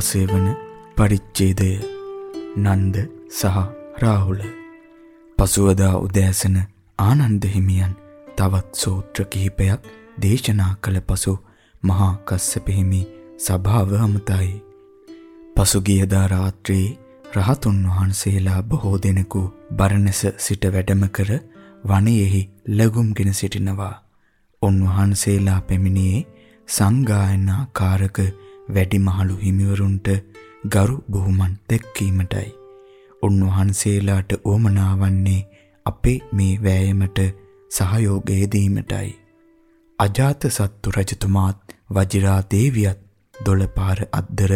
16 වන පරිච්ඡේදය නන්ද සහ රාහුල පසුවදා උදෑසන ආනන්ද හිමියන් තවත් සූත්‍ර කිහිපයක් දේශනා කළ පසු මහා කස්සප හිමි සභාව අමතයි. පසුගියදා රාත්‍රියේ රහතුන් වහන්සේලා බොහෝ දෙනෙකු බරණැස සිට වැඩම කර වනයේහි ලැබුම්ගෙන සිටිනවා. උන්වහන්සේලා පැමිණියේ සංගායනා කාරක වැඩිමහලු හිමිවරුන්ට ගරු බුහුමන් දැක්වීමටයි. උන්වහන්සේලාට උවමනා වන්නේ අපේ මේ වෑයමට සහයෝගය දීමටයි. අජාත සත්තු රජතුමාත් වජිරා දේවියත් දොළපාර අද්දර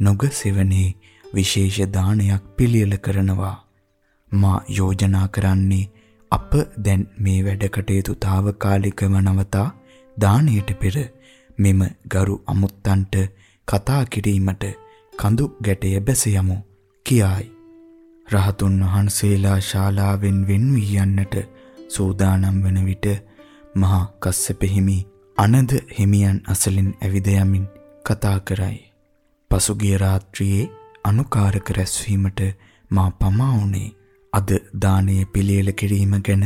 නොග සෙවනේ විශේෂ දානයක් පිළියෙල කරනවා. මා යෝජනා කරන්නේ අප දැන් මේ වැඩ කටයුතු తాවකාලිකව නවතා දාණයට පෙර මෙම ගරු අමුත්තන්ට කතා කිරීමට කඳු ගැටය බැස යමු කියායි. රහතුන් වහන්සේලා ශාලාවෙන් වෙන් වී යන්නට සූදානම් වන විට මහා කස්සප හිමි අනද හිමියන් අසලින් ඇවිද යමින් කතා කරයි. පසුගිය රාත්‍රියේ අනුකාරක රැස්වීමට මා පමා වුණේ අද දානීය පිළියෙල කිරීම ගැන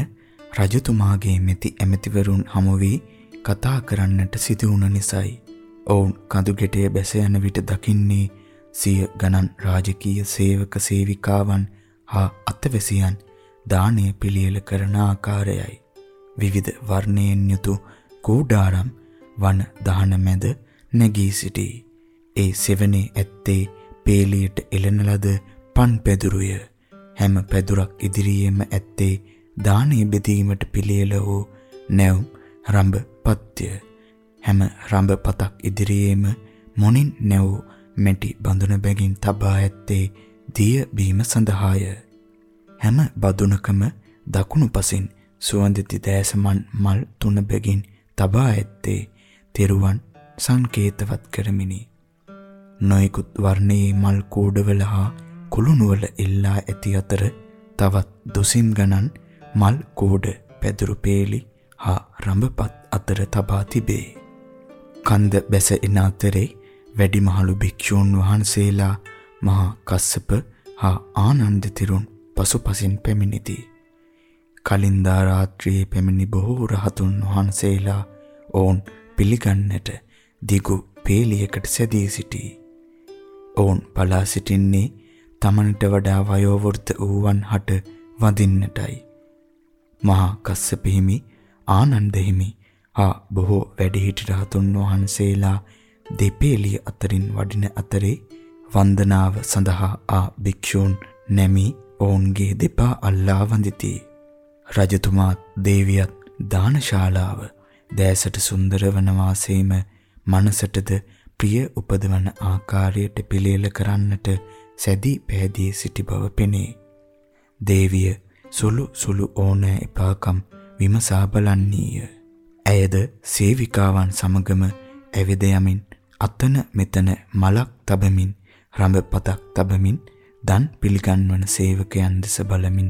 රජතුමාගේ මෙති ඇමතිවරුන් හමු වී කතා කරන්නට සිදු වුණ නිසායි. ඔවුන් කඳු ගෙටේ බැස යන විට දකින්නේ සිය ගණන් රාජකීය සේවක සේවිකාවන් හා අතවැසියන් දානය පිළියෙල කරන ආකාරයයි. විවිධ වර්ණයෙන් යුතු කූඩාරම් වන දහන මැද නැගී සිටී. ඒ සෙවනේ ඇත්තේ පේලියට එළන ලද පන් පැදුරුය. හැම පැදුරක් ඉදිරියේම ඇත්තේ දානය බෙදීමට පිළියෙල වූ නැවුම් රඹ පත්‍ය. හැම රඹ පතක් ඉදිරියේම මොනින් නැවූ මැටි බඳුන බැගින් තබා ඇත්තේ දිය බීම සඳහාය. හැම බදුනකම දකුණු පසින් සුවඳති දෑසමන් මල් තුන බැගින් තබා ඇත්තේ තෙරුවන් සංකේතවත් කරමිනි. නොයෙකුත් වර්ණයේ මල් කූඩවල හා කුළුණුවල එල්ලා ඇති අතර තවත් දුසින් ගණන් මල් කූඩ පැදුරු පේලි හා රඹපත් අතර තබා තිබේ. කන්ද බැස එන අතරේ වැඩිමහලු භික්ෂූන් වහන්සේලා මහා කස්සප හා ආනන්ද තිරුන් පසුපසින් පැමිණිති. කලින්දා රාත්‍රියේ පැමිණි බොහෝ රහතුන් වහන්සේලා ඔවුන් පිළිගන්නට දිගු පේලියකට සැදී සිටී. ඔවුන් බලා සිටින්නේ තමන්ට වඩා වයෝවෘද්ධ වූවන් හට වඳින්නටයි. මහා කස්සප හිමි, ආනන්ද හිමි හා බොහෝ වැඩිහිටි රහතුන් වහන්සේලා දෙපේලිය අතරින් වඩින අතරේ වන්දනාව සඳහා ආ භික්ෂූන් නැමී ඔවුන්ගේ දෙපා අල්ලා වඳිති. රජතුමාත් දේවියත් දානශාලාව දෑසට සුන්දර වන වාසේම මනසටද ප්‍රිය උපදවන ආකාරයට පිළියෙල කරන්නට සැදී පැහැදී සිටි බව පෙනේ. දේවිය සුළු සුළු ඕනෑ එපාකම් විමසා බලන්නීය. ඇයද සේවිකාවන් සමගම ඇවිද යමින් අතන මෙතන මලක් තබමින් රඹ පතක් තබමින් දන් පිළිගන්වන සේවකයන් දෙස බලමින්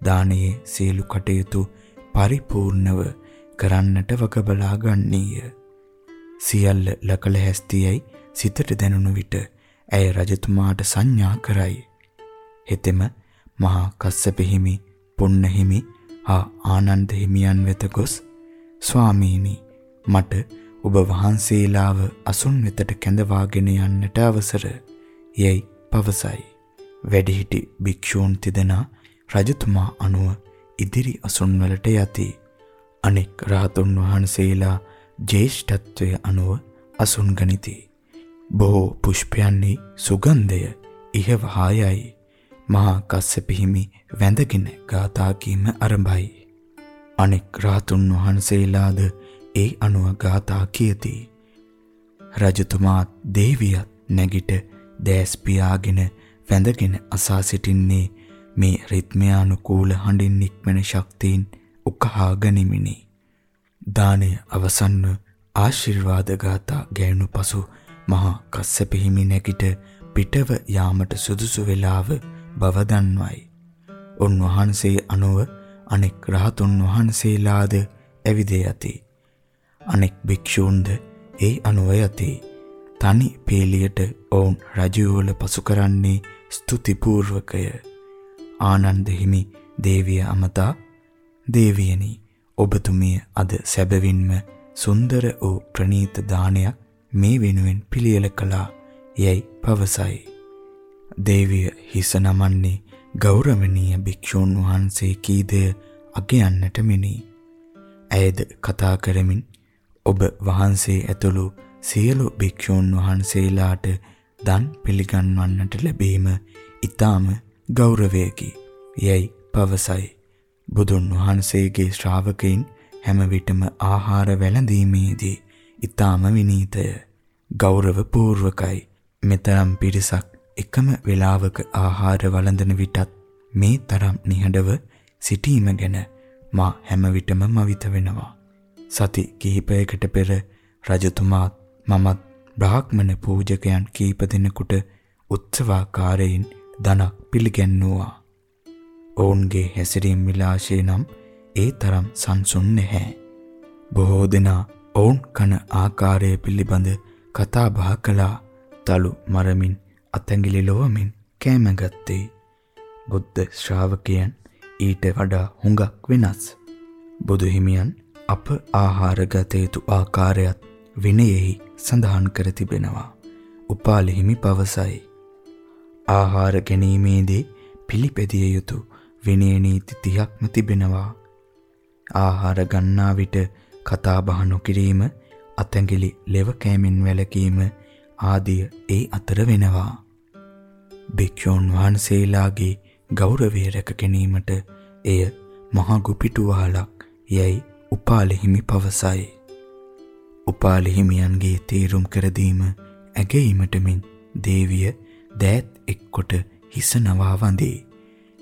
දානයේ සියලු කටයුතු පරිපූර්ණව කරන්නට වග බලා ගන්නීය. සියල්ල ලකල හැස්තියයි සිතට දැනුණු විට ඇය රජතුමාට සංඥා කරයි. හෙතෙම මහා කස්සප හිමි, පුන්න හිමි හා ආනන්ද හිමියන් වෙත ගොස් ස්වාමීනි මට ඔබ වහන්සේලාව අසුන් වෙතට කැඳවාගෙන යන්නට අවසර යයි පවසයි. වැඩිහිටි භික්ෂූන් තිදෙනා රජතුමා අනුව ඉදිරි අසුන්වලට යති. අනෙක් රහතුන් වහන්සේලා ජේෂ්ඨත්වය අනුව අසුන් ගනිති. බොහෝ පුෂ්පයන්හි සුගන්ධය ඉහවහායයි. මහා කස්සප හිමි වැඳගෙන ගාථා කීම ආරම්භයි. අනෙක් රාතුන් වහන්සේලාද ඒ අනුව ගාථා කියති. රජතුමා දේවියත් නැගිට දැස් පියාගෙන වැඳගෙන අසා සිටින්නේ මේ රිද්මයානුකූල හඬින් නික්මෙන ශක්තියින් උකහා ගනිමිනි. දානය අවසන්ව ආශිර්වාද ගාථා ගැයුණු පසු මහා කස්සප හිමි නැගිට පිටව යාමට සුදුසු වේලාව බව දන්වයි. උන්වහන්සේ අනුව අනෙක් රහතුන් වහන්සේලාද ඇවිද යති. අනෙක් භික්ෂූන්ද ඒ අනුව යති. තනි පේලියට ඔවුන් රජුවල පසු කරන්නේ ස්තුතිපූර්වකය. ආනන්ද හිමි දේවිය අමතා දේවියනි ඔබතුමිය අද සැබවින්ම සුන්දර වූ ප්‍රණීත දානයක් මේ වෙනුවෙන් පිළියෙල කළා යයි පවසයි. දේවිය හිස නමන්නේ ගෞරවනීය භික්ෂූන් වහන්සේ කීදය අගයන්නට මිනී. ඇයද කතා කරමින් ඔබ වහන්සේ ඇතුළු සියලු භික්ෂූන් වහන්සේලාට දන් පිළිගන්වන්නට ලැබීම ඊටාම ගෞරවයකි. යයි පවසයි. බුදුන් වහන්සේගේ ශ්‍රාවකයින් හැම විටම ආහාර වැළඳීමේදී ඊටාම විනීතය ගෞරවපූර්වකයි මෙතරම් පිරිසක් එකම වේලාවක ආහාර වළඳන විටත් මේ තරම් නිහඬව සිටීම ගැන මා හැම විටම මවිත වෙනවා සති කිහිපයකට පෙර රජතුමාත් මමත් බ්‍රාහ්මණ පූජකයන් කීප දෙනෙකුට උත්සවාකාරයෙන් ධනක් පිළිගැන්වුවා ඔවුන්ගේ හැසිරීම් විලාශය නම් ඒ තරම් සංසුන් නැහැ. බොහෝ දෙනා ඔවුන් කන ආකාරය පිළිබඳ කතා බහ කළා. තලු මරමින් අතැඟිලි ලොවමින් කෑම ගත්තේ. බුද්ධ ශ්‍රාවකයන් ඊට වඩා හුඟක් වෙනස්. බුදු හිමියන් අප ආහාර ගත යුතු ආකාරයත් විනයෙහි සඳහන් කර තිබෙනවා. උපාලි හිමි පවසයි. ආහාර ගැනීමේදී පිළිපැදිය යුතු විනය නීති 30ක්ම තිබෙනවා. ආහාර ගන්නා විට කතා බහ නොකිරීම, අතැඟිලි ලෙව කෑමෙන් වැළකීම ආදිය ඒ අතර වෙනවා. භික්ෂුන් වහන්සේලාගේ ගෞරවය රැක ගැනීමට එය මහා ගුපිටුවහලක් යයි උපාලි හිමි පවසයි. උපාලි හිමියන්ගේ තීරුම් කර දීම ඇගීමට මෙන් දේවිය දෑත් එක්කොට හිස නවා වඳේ.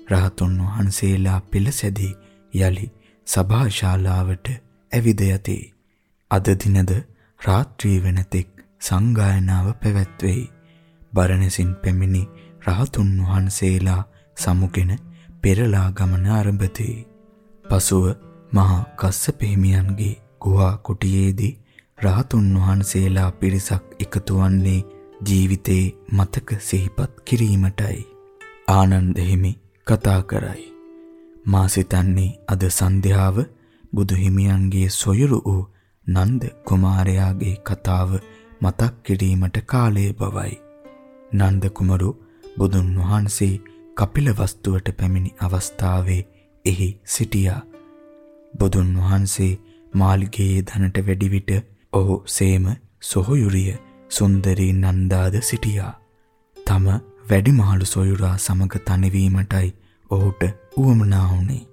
රහතුන් වහන්සේලා පෙළසැදී යලි සභා ශාලාවට ඇවිද යති. අද දිනද රාත්‍රී වෙනතෙක් සංගායනාව පැවැත්වෙයි. බරණසින් පැමිණි රහතුන් වහන්සේලා සමුගෙන පෙරලා ගමන ආරම්භති. පසුව මහා කස්සප හිමියන්ගේ ගුහා කුටියේදී රහතුන් වහන්සේලා පිරිසක් එකතු වන්නේ ජීවිතේ මතක සිහිපත් කිරීමටයි. ආනන්ද හිමි කතා කරයි. මා සිතන්නේ අද සන්ධ්‍යාව බුදු හිමියන්ගේ සොයුරු වූ නන්ද කුමාරයාගේ කතාව මතක් කිරීමට කාලය බවයි. නන්ද කුමරු බුදුන් වහන්සේ කපිල වස්තුවට පැමිණි අවස්ථාවේ එහි සිටියා. බුදුන් වහන්සේ මාලිගයේ ධනට වැඩි විට ඔහු සේම සොහොයුරිය සුන්දරී නන්දාද සිටියා. තම වැඩිමහලු සොයුරා සමග තනිවීමටයි ඔහුට උවමනා වුණේ.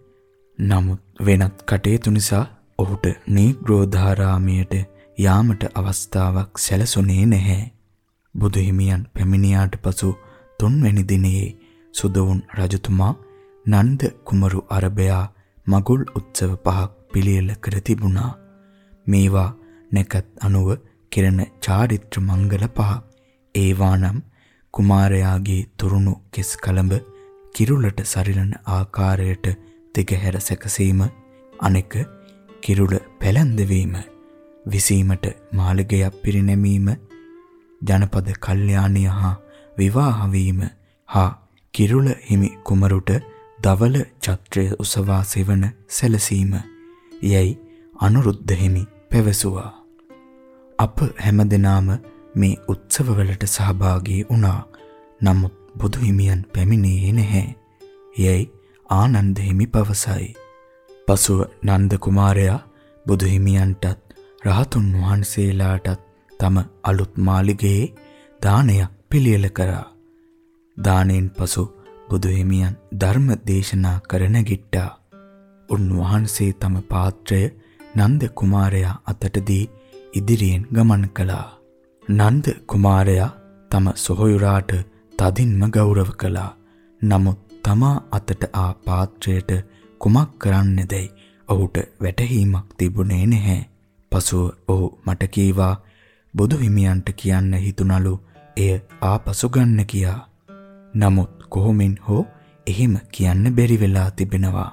නමුත් වෙනත් කටයුතු නිසා ඔහුට නීග්‍රෝධාරාමයට යාමට අවස්ථාවක් සැලසුනේ නැහැ. බුදුහිමියන් පැමිණියාට පසු තුන්වැනි දිනයේ සුදවුන් රජතුමා නන්ද කුමරු අරබයා මගුල් උත්සව පහක් පිළියෙල කර තිබුණා. මේවා නැකත් අනුව කෙරෙන චාරිත්‍ර මංගල පහ. ඒවා නම් කුමාරයාගේ තුරුණු කෙස් කලඹ කිරුළට සරිලන ආකාරයට දෙගහැර සැකසීම අනෙක කිරුළ පැලැන්දවීම විසීමට මාළිගයක් පිරිනැමීම ජනපද කල්යාණිය හා විවාහ වීම හා කිරුළ හිමි කුමරුට දවල චත්‍රය උසවා සෙවන සැලසීම යයි අනුරුද්ධ හිමි පැවසුවා අප හැමදෙනාම මේ උත්සවවලට සහභාගී වුණා. නමුත් බුදු හිමියන් පැමිණියේ නැහැ. යයි ආනන්ද හිමි පවසයි. පසුව නන්ද කුමාරයා බුදු හිමියන්ටත් රහතුන් වහන්සේලාටත් තම අලුත් මාලිගයේ දානයක් පිළියෙල කරා. දානෙන් පසු බුදු හිමියන් ධර්ම දේශනා කරන ගිට්ටා. උන්වහන්සේ තම පාත්‍රය නන්ද කුමාරයා අතට දී ඉදිරියෙන් ගමන් කළා. නන්ද කුමාරයා තම සොහොයුරාට තදින්ම ගෞරව කළා. නමුත් තමා අතට ආ පාත්‍රයට කුමක් කරන්නේදයි ඔහුට වැටහීමක් තිබුණේ නැහැ. පසුව ඔහු මට කීවා බුදු හිමියන්ට කියන්න හිතුණලු එය ආපසු ගන්න කියා. නමුත් කොහොමින් හෝ එහෙම කියන්න බැරි වෙලා තිබෙනවා.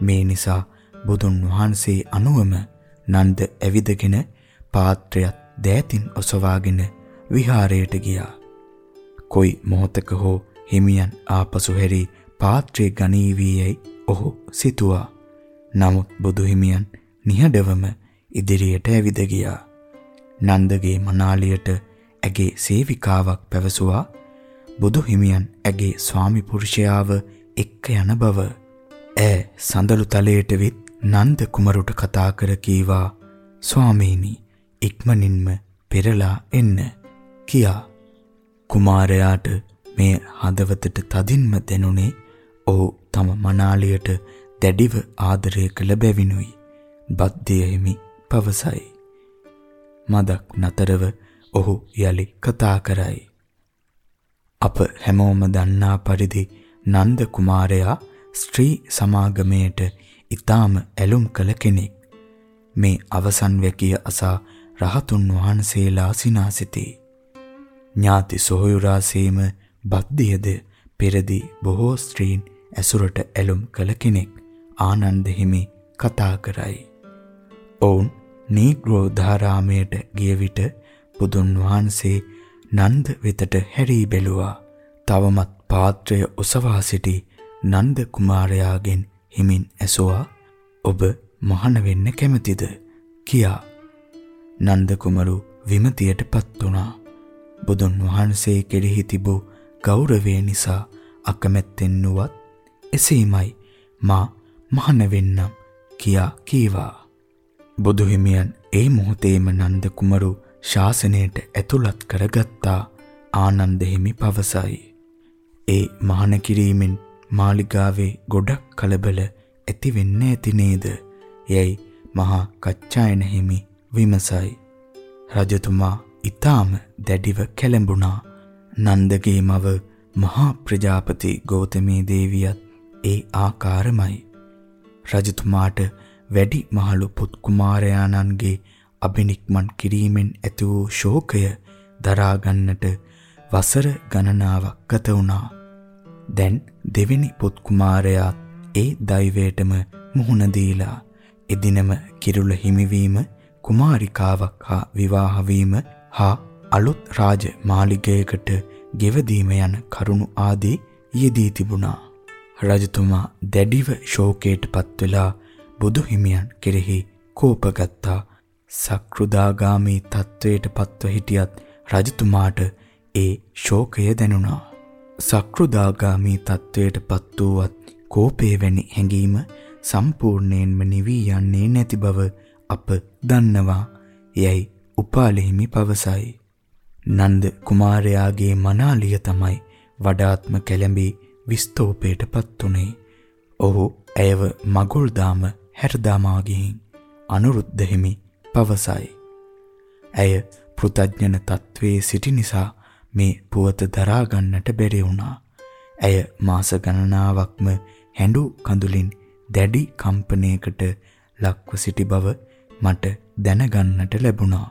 මේ නිසා බුදුන් වහන්සේ අනුවම නන්ද ඇවිදගෙන පාත්‍රයත් දෑතින් ඔසවාගෙන විහාරයට ගියා. කොයි මොහොතක හෝ හිමියන් ආපසු හැරි පාත්‍රය ගනීවීයයි ඔහු සිතුවා. නමුත් බුදු හිමියන් නිහඬවම ඉදිරියට ඇවිද ගියා. නන්දගේ මනාලියට ඇගේ සේවිකාවක් පැවසුවා. බුදු හිමියන් ඇගේ ස්වාමි පුරුෂයාව එක්ක යන බව. ඈ සඳලු තලයට විත් නන්ද කුමරුට කතා කර කීවා. ස්වාමීනි ඉක්මනින්ම පෙරලා එන්න කියා. කුමාරයාට මේ හදවතට තදින්ම දැනුනේ ඔහු තම මනාලියට දැඩිව ආදරය කළ බැවිනුයි. බද්දිය හිමි පවසයි. මදක් නතරව ඔහු යලි කතා කරයි අප හැමෝම දන්නා පරිදි නන්ද කුමාරයා ස්ත්‍රී සමාගමයට ඊටාම ඇලුම් කළ කෙනෙක්. මේ අවසන් වැකිය අසා රහතුන් වහන්සේලා සිනාසිතේ. ඥාති සොහොයුරාසේම බද්දියද පෙරදී බොහෝ ස්ත්‍රීන් ඇසුරට ඇලුම් කළ කෙනෙක් ආනන්ද හිමි කතා කරයි. ඔවුන් නීග්‍රෝ ධාරාමයට ගිය විට බුදුන් වහන්සේ නන්ද වෙතට හැරී බැලුවා. තවමත් පාත්‍රය ඔසවා සිටි නන්ද කුමාරයාගෙන් හිමින් ඇසුවා ඔබ මහාන වෙන්න කැමතිද? කියා. නන්ද කුමරු විමතියටපත් වුණා. බුදුන් වහන්සේ කෙරෙහි තිබූ ගෞරවය නිසා අකමැත්තෙන් නුවත් එසේමයි මා මහාන වෙන්නම් කියා කීවා. බුදු හිමියන් ඒ මොහොතේම නන්ද කුමරු ශාසනයට ඇතුළත් කරගත්තා ආනන්ද හිමි පවසයි ඒ මහාන කිරීමෙන් මාලිගාවේ ගොඩක් කලබල ඇති වෙන්න ඇති නේද? යයි මහා කච්චායන හිමි විමසයි. රජතුමා ඊටාම දැඩිව කැළඹුණා. නන්දගේ මව මහා ප්‍රජාපති ගෞතමී දේවියත් ඒ ආකාරමයි. රජතුමාට වැඩි මහලු පුත් කුමාරයාණන්ගේ අබිනික්මන් කිරීමෙන් ඇති වූ ශෝකය දරා ගන්නට වසර ගණනාවක් ගත වුණා. දැන් දෙවෙනි පුත් කුමාරයා ඒ දෛවයටම මුහුණ දීලා එදිනම කිරුළ හිමිවීම කුමාරිකාවක් හා විවාහ වීම හා අලුත් රාජ මාලිගයකට ගෙවදීම යන කරුණු ආදී යෙදී තිබුණා. රජතුමා දැඩිව ශෝකයටපත් වෙලා බුදු හිමියන් කෙරෙහි කෝපගත්තා. සක්‍රුදාගාමී තත්වයට පත්ව හිටියත් රජතුමාට ඒ ශෝකය දැනුණා. සක්‍රුදාගාමී තත්වයට පත් වූවත් කෝපේ වැනි හැඟීම සම්පූර්ණයෙන්ම නිවි යන්නේ නැති බව අප දන්නවා යයි උපාලෙහිමි පවසයි. නන්ද කුමාරයාගේ මනාලිය තමයි වඩාත්ම කැළඹී විස්තෝපයටපත් උනේ. ඔහු ඇයව මගුල් දාම හැරදාමා ගිහින් අනුරුද්ධ හිමි පවසයි. ඇය පෘතජ්ජන තත්වයේ සිටි නිසා මේ පුවත දරා ගන්නට බැරි වුණා. ඇය මාස ගණනාවක්ම හැඬු කඳුලින් දැඩි කම්පනයකට ලක්ව සිටි බව මට දැනගන්නට ලැබුණා.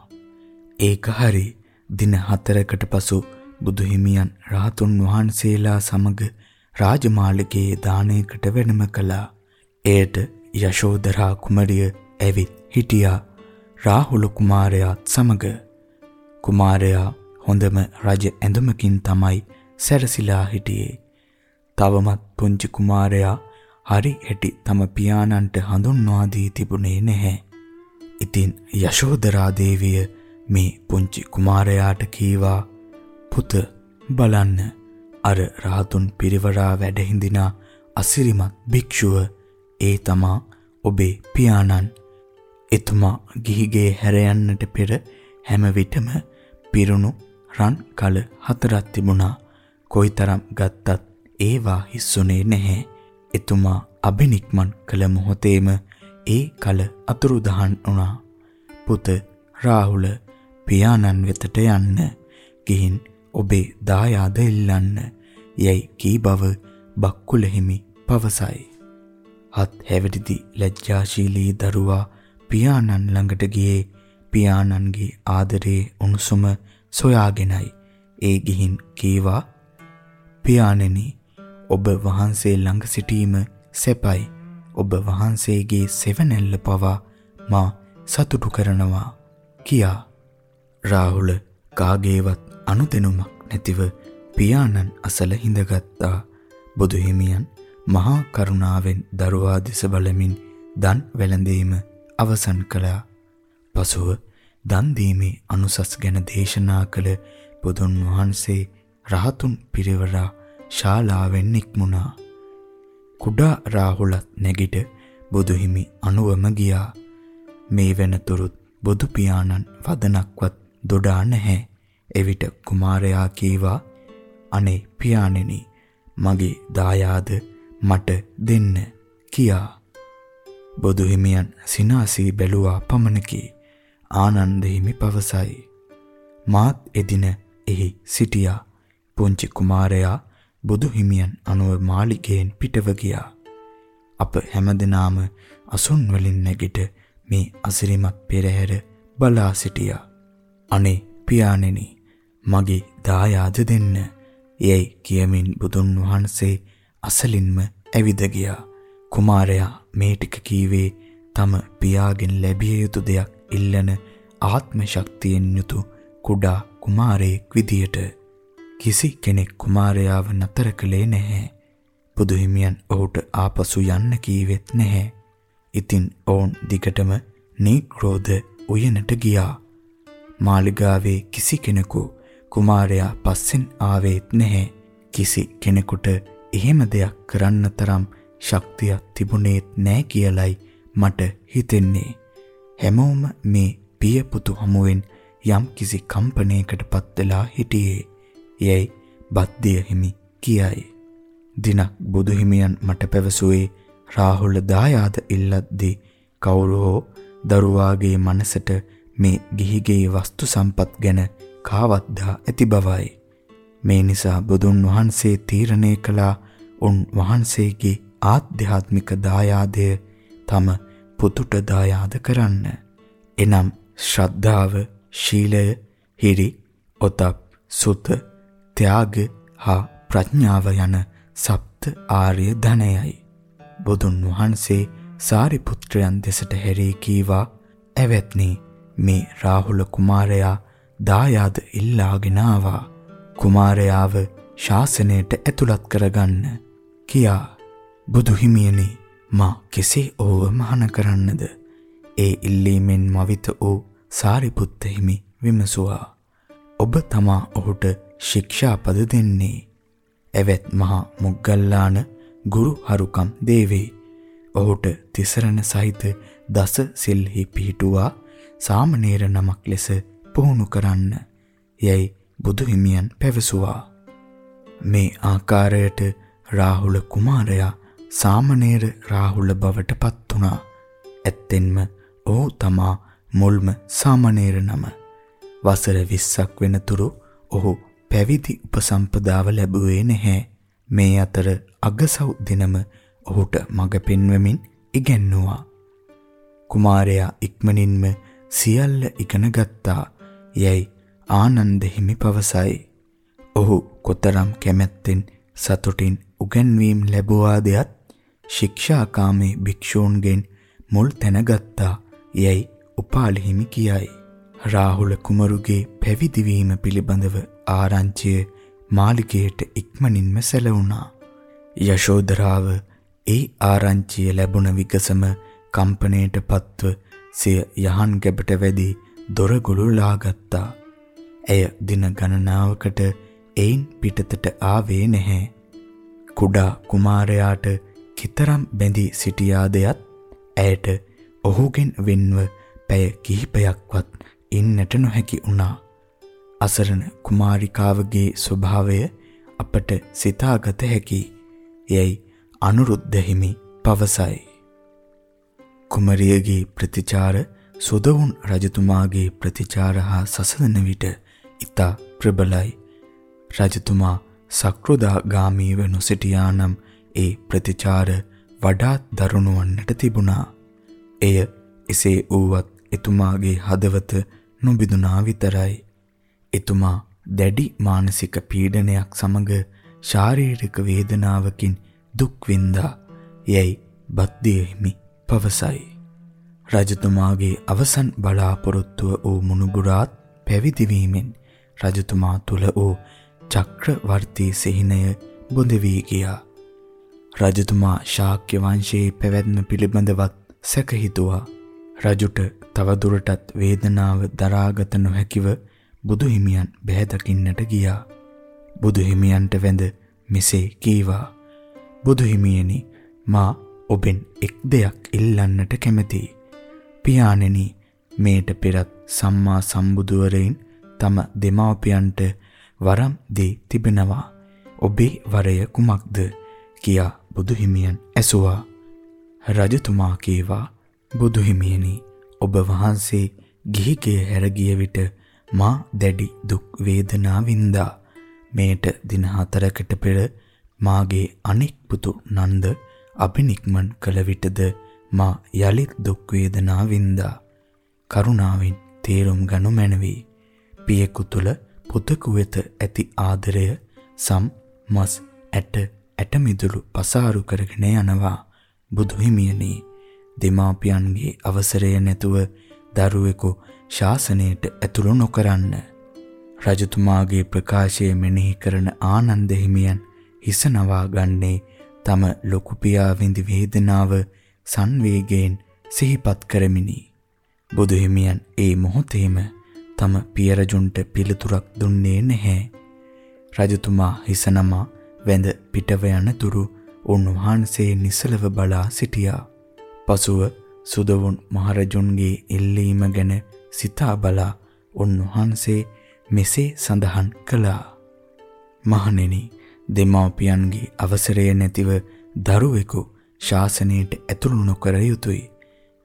ඒක හරි දින හතරකට පසු බුදු හිමියන් රාතුන් වහන්සේලා සමග රාජමාලිගයේ දානයකට වැඩම කළා. එයට යශෝදරා කුමරිය ඇවිත් හිටියා රාහුල කුමාරයාත් සමග. කුමාරයා හොඳම රජ ඇඳුමකින් තමයි සැරසිලා හිටියේ. තවමත් පුංචි කුමාරයා හරි හැටි තම පියාණන්ට හඳුන්වා දී තිබුණේ නැහැ. ඉතින් යශෝදරා දේවිය මේ පුංචි කුමාරයාට කීවා පුත බලන්න අර රාතුන් පිරිවරා වැඩ හිඳිනා අසිරිමත් භික්ෂුව ඒ තමා ඔබේ පියාණන් එතුමා ගිහිගේ හැර යන්නට පෙර හැම විටම පිරුණු රන් කල හතරක් තිබුණා. කොයිතරම් ගත්තත් ඒවා හිස්සුනේ නැහැ. එතුමා අබිනික්මන් කළ මොහොතේම ඒ කල අතුරුදහන් වුණා. පුත රාහුල පියාණන් වෙතට යන්න. ගිහින් ඔබේ දායාද ඉල්ලන්න. යයි කී බව බක්කුල හිමි පවසයි. හත් හැවිරිදි ලැජ්ජාශීලී දරුවා පියාණන් ළඟට ගියේ. පියාණන්ගේ ආදරේ උණුසුම සොයාගෙනයි. ඒ ගිහින් කීවා පියාණෙනි ඔබ වහන්සේ ළඟ සිටීම සැපයි. ඔබ වහන්සේගේ සෙවණැල්ල පවා මා සතුටු කරනවා කියා. රාහුල කාගේවත් අනුදෙනුමක් නැතිව පියාණන් අසල හිඳගත්තා. බුදු හිමියන් මහා කරුණාවෙන් දරුවා දෙස බලමින් දන් වැළඳීම අවසන් කළා. පසුව දන් දීමේ අනුසස් ගැන දේශනා කළ බුදුන් වහන්සේ රහතුන් පිරිවරා ශාලාවෙන් නික්මුණා. කුඩා රාහුලත් නැගිට බුදුහිමි අනුවම ගියා. මේ වෙනතුරුත් බුදු පියාණන් වදනක්වත් දොඩා නැහැ. එවිට කුමාරයා කීවා අනේ පියාණෙනි මගේ දායාද මට දෙන්න කියා. බුදු හිමියන් සිනාසී බැලුවා පමණකි. ආනන්ද හිමි පවසයි. මාත් එදින එහි සිටියා. පුංචි කුමාරයා බුදු හිමියන් අනුව මාලිගයෙන් පිටව ගියා. අප හැමදෙනාම අසුන් වලින් නැගිට මේ අසිරිමත් පෙරහැර බලා සිටියා. අනේ පියාණෙනි මගේ දායාද දෙන්න. යයි කියමින් බුදුන් වහන්සේ අසලින්ම ඇවිද ගියා. කුමාරයා මේ ටික කීවේ තම පියාගෙන් ලැබිය යුතු දෙයක් ඉල්ලන ආත්ම ශක්තියෙන් යුතු කුඩා කුමාරයෙක් විදියට කිසි කෙනෙක් කුමාරයාව නතර කළේ නැහැ. බුදුහිමියන් ඔහුට ආපසු යන්න කීවෙත් නැහැ. ඉතින් ඔවුන් දිගටම නීක්‍රෝධ උයනට ගියා. මාලිගාවේ කිසි කෙනෙකු කුමාරයා පස්සෙන් ආවේත් නැහැ. කිසි කෙනෙකුට එහෙම දෙයක් කරන්න තරම් ශක්තියක් තිබුණේත් නැහැ කියලයි මට හිතෙන්නේ. හැමෝම මේ පිය පුතු හමුවෙන් යම් කිසි කම්පනයකටපත් වෙලා හිටියේ. යැයි බද්දිය හිමි කියයි. දිනක් බුදු හිමියන් මට පැවසුවේ රාහුල දායාද ඉල්ලද්දී කවුරු හෝ දරුවාගේ මනසට මේ ගිහිගේ වස්තු සම්පත් ගැන කාවත්දා ඇති බවයි. මේ නිසා බුදුන් වහන්සේ තීරණය කළා උන් වහන්සේගේ ආධ්‍යාත්මික දායාදය තම පුතුට දායාද කරන්න. එනම් ශ්‍රද්ධාව, ශීලය, හිරි, ඔතප්, සුත, ත්‍යාග හා ප්‍රඥාව යන සප්ත ආර්ය ධනයයි. බුදුන් වහන්සේ සාරිපුත්‍රයන් දෙසට හැරී කීවා "ඇවැත්නි මේ රාහුල කුමාරයා දායාද ඉල්ලාගෙන ආවා. කුමාරයාව ශාසනයට ඇතුළත් කරගන්න." කියා බුදු හිමියනි මා කෙසේ ඕව මහාන කරන්නද? ඒ ඉල්ලීමෙන් මවිත වූ සාරිපුත්ත හිමි විමසුවා. ඔබ තමා ඔහුට ශික්ෂාපද දෙන්නේ. එවෙත් මහා මුග්ගල්ලාන ගුරු හරුකම් දේවේ. ඔහුට තිසරණ සහිත දස සිල්හි පිහිටුවා සාමණේර නමක් ලෙස පුහුණු කරන්න. යැයි බුදු හිමියන් පැවසුවා. මේ ආකාරයට රාහුල කුමාරයා සාමණේර රාහුල බවට පත් වුණා. ඇත්තෙන්ම ඔහු තමා මුල්ම සාමණේර නම. වසර 20ක් වෙනතුරු ඔහු පැවිදි උපසම්පදාව ලැබුවේ නැහැ. මේ අතර අගසව් දිනම ඔහුට මඟ පෙන්වමින් ඉගැන්නුවා. කුමාරයා ඉක්මනින්ම සියල්ල ඉගෙන ගත්තා. යැයි ආනන්ද හිමි පවසයි. ඔහු කොතරම් කැමැත්තෙන් සතුටින් උගන්වීම් ලැබුවාදයත් ශික්ෂාකාමී භික්ෂූන්ගෙන් මුල් තැනගත්තා. යැයි උපාලි හිමි කියයි. රාහුල කුමරුගේ පැවිදිවීම පිළිබඳව ආරංචිය මාලිගයට ඉක්මනින්ම සැලවුණා. යශෝදරාව ඒ ආරංචිය ලැබුණ විගසම කම්පණයට පත්ව සිය යහන් ගැබට වැදී දොරගුළු ලාගත්තා. ඇය දින ගණනාවකට එයින් පිටතට ආවේ නැහැ. කුඩා කුමාරයාට කිතරම් බැඳී සිටියාදයත් ඇයට ඔහුගෙන් වෙන්ව පැය කිහිපයක්වත් ඉන්නට නොහැකි වුණා. අසරණ කුමාරිකාවගේ ස්වභාවය අපට සිතාගත හැකි. යැයි අනුරුද්ධ හිමි පවසයි. කුමරියගේ ප්‍රතිචාර සුදවුන් රජතුමාගේ ප්‍රතිචාර හා සසඳන විට ඊතා ප්‍රබලයි. රජතුමා සක්‍රෝදාගාමීව නොසිටියානම් ඒ ප්‍රතිචාර වඩාත් දරුණු වන්නට තිබුණා. එය එසේ වුවත් එතුමාගේ හදවත නොබිදුනා විතරයි. එතුමා දැඩි මානසික පීඩනයක් සමග ශාරීරික වේදනාවකින් දුක් විඳා යැයි බද්දිය හිමි පවසයි. රජතුමාගේ අවසන් බලාපොරොත්තුව වූ මුණුබුරාත් පැවිදි වීමෙන් රජතුමා තුල වූ චක්‍රවර්ති සිහිනය බොඳ වී ගියා. රජතුමා ශාක්‍ය වංශයේ පැවැත්ම පිළිබඳවත් සැක හිතුවා. රජුට තවදුරටත් වේදනාව දරාගත නොහැකිව බුදු හිමියන් බැහැ දකින්නට ගියා. බුදු හිමියන්ට වැඳ මෙසේ කීවා. බුදු හිමියනි මා ඔබෙන් එක් දෙයක් ඉල්ලන්නට කැමැතියි. පියාණෙනි මේට පෙරත් සම්මා සම්බුදුවරයින් තම දෙමාපියන්ට වරම් දී තිබෙනවා. ඔබේ වරය කුමක්ද කියා බුදු හිමියන් ඇසුවා. රජතුමා කීවා බුදු හිමියනි ඔබ වහන්සේ ගිහිගේ හැර ගිය විට මා දැඩි දුක් වේදනා වින්දා. මේට දින හතරකට පෙර මාගේ අනෙක් පුතු නන්ද අබිනික්මන් කළ විටද මා යලිත් දුක් වේදනා වින්දා. කරුණාවෙන් තේරුම් ගනු මැනවි. පියෙකු තුල පුතෙකු වෙත ඇති ආදරය සම් මස් ඇට ඇට මිදුළු පසාරු කරගෙන යනවා. බුදු හිමියනි දෙමාපියන්ගේ අවසරය නැතුව දරුවෙකු ශාසනයට ඇතුළු නොකරන්න. රජතුමාගේ ප්‍රකාශය මෙනෙහි කරන ආනන්ද හිමියන් හිස නවා ගන්නේ තම ලොකු පියා විඳි වේදනාව සංවේගයෙන් සිහිපත් කරමිනි. බුදු හිමියන් ඒ මොහොතේම තම පිය රජුන්ට පිළිතුරක් දුන්නේ නැහැ. රජතුමා හිස නමා වැඳ පිටව යන තුරු උන්වහන්සේ නිසලව බලා සිටියා. පසුව සුදවුන් මහරජුන්ගේ එල්ලීම ගැන සිතා බලා උන්වහන්සේ මෙසේ සඳහන් කළා. මහණෙනි දෙමාපියන්ගේ අවසරය නැතිව දරුවෙකු ශාසනයට ඇතුළු නොකර යුතුය.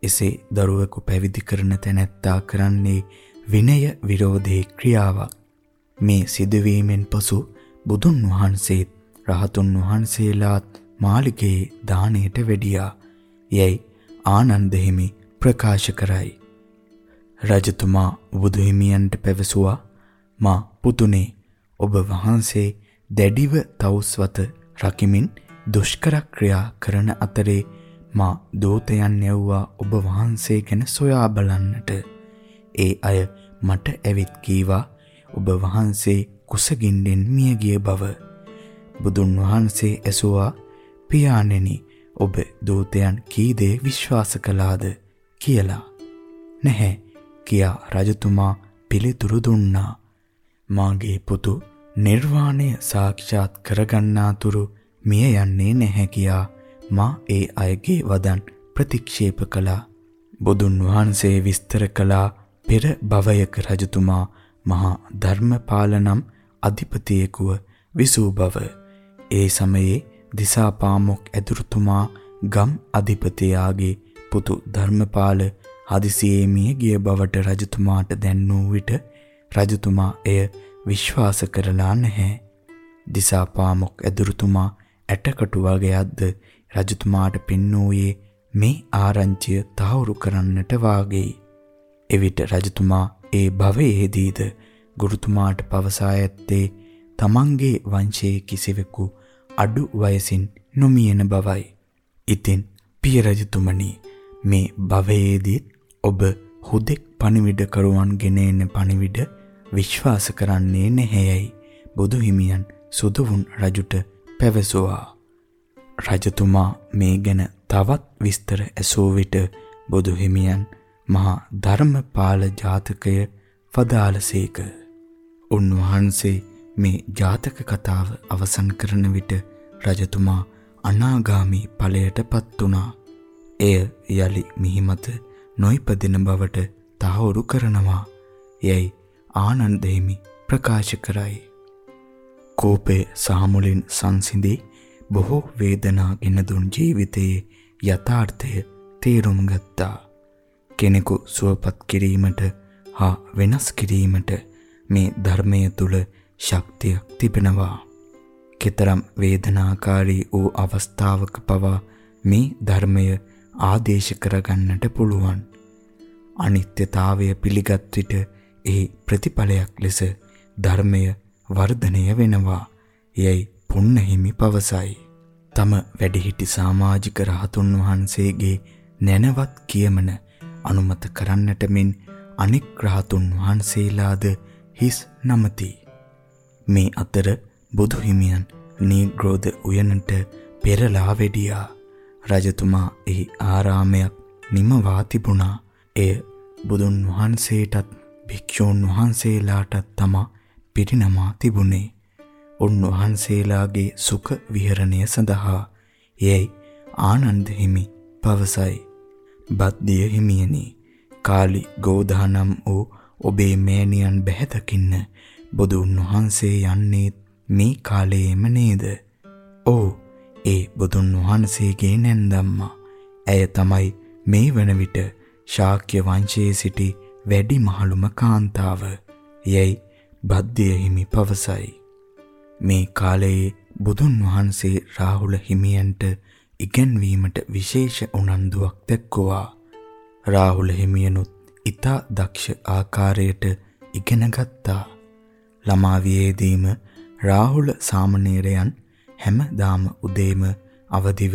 එසේ දරුවෙකු පැවිදි කරන තැනැත්තා කරන්නේ විනය විරෝධී ක්‍රියාවක්. මේ සිදුවීමෙන් පසු බුදුන් වහන්සේත් රහතුන් වහන්සේලාත් මාලිගයේ දාණයට වැඩියා. යැයි ආනන්ද හිමි ප්‍රකාශ කරයි. රජතුමා බුදු හිමියන්ට පැවසුවා මා පුතුනේ ඔබ වහන්සේ දැඩිව තවුස්වත රකිමින් දුෂ්කර ක්‍රියා කරන අතරේ මා දූතයන් යවුවා ඔබ වහන්සේ ගැන සොයා බලන්නට. ඒ අය මට ඇවිත් කීවා ඔබ වහන්සේ කුසගින්නෙන් මිය ගිය බව. බුදුන් වහන්සේ ඇසුවා පියාණෙනි ඔබ දූතයන් කී දේ විශ්වාස කළාද කියලා. නැහැ කියා රජතුමා පිළිතුරු දුන්නා. මාගේ පුතු නිර්වාණය සාක්ෂාත් කරගන්නාතුරු මිය යන්නේ නැහැ කියා මා ඒ අයගේ වදන් ප්‍රතික්ෂේප කළා. බුදුන් වහන්සේ විස්තර කළා පෙර භවයක රජතුමා මහා ධර්මපාලනම් අධිපතියෙකුව විසූ බව. ඒ සමයේ දිසාපාමොක් ඇදුරුතුමා ගම් අධිපතියාගේ පුතු ධර්මපාල හදිසියේ මිය ගිය බවට රජතුමාට දැන්වූ විට රජතුමා එය විශ්වාස කරලා නැහැ. දිසාපාමොක් ඇදුරුතුමා ඇටකටු වගේයක්ද රජතුමාට පෙන්වූයේ මේ ආරංචිය තහවුරු කරන්නට වාගෙයි. එවිට රජතුමා ඒ භවයේදීද ගුරුතුමාට පවසා ඇත්තේ තමන්ගේ වංශයේ කිසිවෙකු අඩු වයසින් නොමියෙන බවයි. ඉතින් පිය රජතුමනි මේ භවයේදී ඔබ හුදෙක් පණිවිඩ කරුවන් ගෙන එන පණිවිඩ විශ්වාස කරන්නේ නැහැයයි බුදු හිමියන් සුදුවුන් රජුට පැවසුවා. රජතුමා මේ ගැන තවත් විස්තර ඇසූ විට බුදු හිමියන් මහා ධර්මපාල ජාතකය වදාළසේක. උන්වහන්සේ මේ ජාතක කතාව අවසන් කරන විට රජතුමා අනාගාමි ඵලයටපත් වුණා. එය යලි මිහිමත නොයිපදින බවට තහවුරු කරනවා. යයි ආනන්ද හිමි ප්‍රකාශ කරයි. කෝපය සාමුලින් සංසිඳී බොහෝ වේදනා ගෙන දුන් ජීවිතයේ යථාර්ථය තේරුම් ගත්තා. කෙනෙකු සුවපත් කිරීමට හා වෙනස් කිරීමට මේ ධර්මය තුල ශක්තියක් තිබෙනවා. කතරම් වේදනාකාරී වූ අවස්ථාවක පවා මේ ධර්මය ආදේශ කරගන්නට පුළුවන්. අනිත්‍යතාවය පිළිගත් විට එහි ප්‍රතිඵලයක් ලෙස ධර්මය වර්ධනය වෙනවා. යයි පුන්නහිමි පවසයි. තම වැඩිහිටි සමාජික රහතුන් වහන්සේගේ නැනවත් කියමන අනුමත කරන්නට මෙන් අනෙක් රහතුන් වහන්සේලාද හිස් නමති. මේ අතර බුදු හිමියන් නීග්‍රෝධ උයනට පෙරලා වෙඩියා. රජතුමා එහි ආරාමයක් නිමවා තිබුණා. එය බුදුන් වහන්සේටත් භික්ෂූන් වහන්සේලාටත් තමා පිරිනමා තිබුණේ. උන්වහන්සේලාගේ සුඛ විහරණය සඳහා යැයි ආනන්ද හිමි පවසයි. බද්දිය හිමියනි කාලි ගෝධානම් වූ ඔබේ මෑණියන් බැහැදකින්න බුදුන් වහන්සේ යන්නේ මේ කාලයේම නේද? "ඔව්, ඒ බුදුන් වහන්සේගේ නැන්දම්මා. ඇය තමයි මේ වන විට ශාක්‍ය වංශයේ සිටි වැඩි මහලුම කාන්තාව." යැයි බද්දිය හිමි පවසයි. මේ කාලයේ බුදුන් වහන්සේ රාහුල හිමියන්ට ඉගැන්වීමට විශේෂ උනන්දුවක් දැක්වුවා. රාහුල හිමියනුත් ඊතා දක්ෂ ආකාරයට ඉගෙන ගත්තා. ළමා වියේදීම රාහුල සාමණේරයන් හැමදාම උදේම අවදිව